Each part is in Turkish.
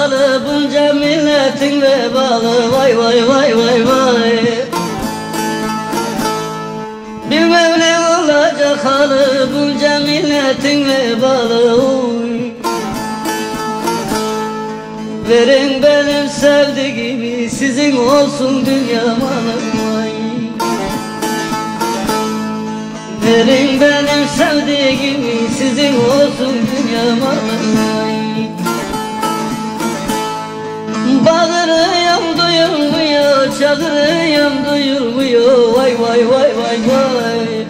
halı bunca milletin vebalı. Vay vay vay vay vay. Bilmem ne olacak halı. Bunca milletin vebalı. Oy. Verin benim sevdiğimi sizin olsun dünya malım vay. Verin benim sevdiğimi sizin olsun dünya malım vay. Bağırıyorum duyulmuyor, çağırıyorum duyulmuyor. Vay vay vay vay vay.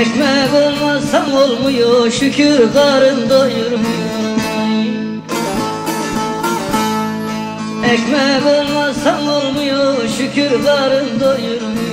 Ekmek olmazsam olmuyor, şükür karın doyurmuyor. Ekmek olmazsam olmuyor, şükür karın doyurmuyor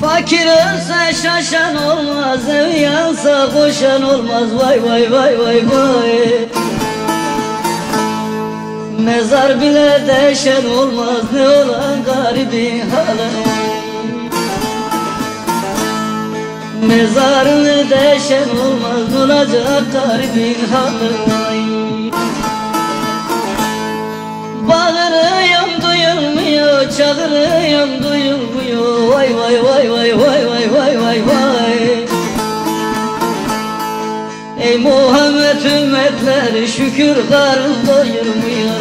Fakir ölse şaşan olmaz Ev yansa koşan olmaz. Vay vay vay vay vay. Mezar bile deşen olmaz Ne olan garibin halı Mezarını deşen olmaz olacak garibin halı Bağırıyorum duyulmuyor, çağırıyorum Muhammed ümmetleri şükür karın doyurmuyor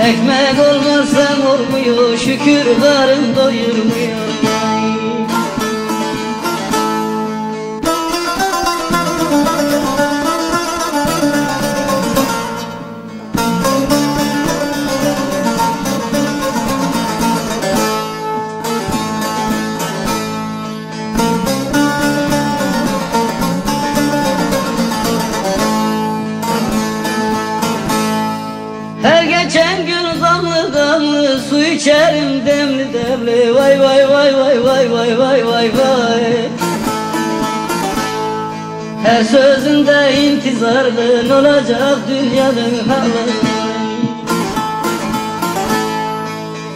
Ekmek olmazsam olmuyor şükür karın doyurmuyor içerim demli demli Vay vay vay vay vay vay vay vay vay. Her sözünde intizarlın olacak dünyanın halı.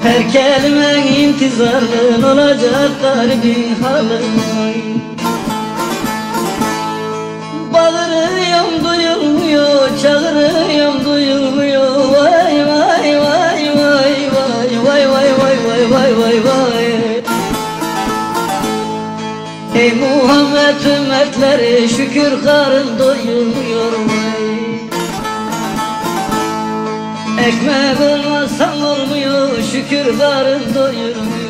Her kelimen intizarlın olacak garibin halı. Bağırıyorum duyulmuyor, Ey Muhammed ümmetleri şükür karın doyulmuyor vay Ekmek olmazsam olmuyor şükür karın doyurmuyor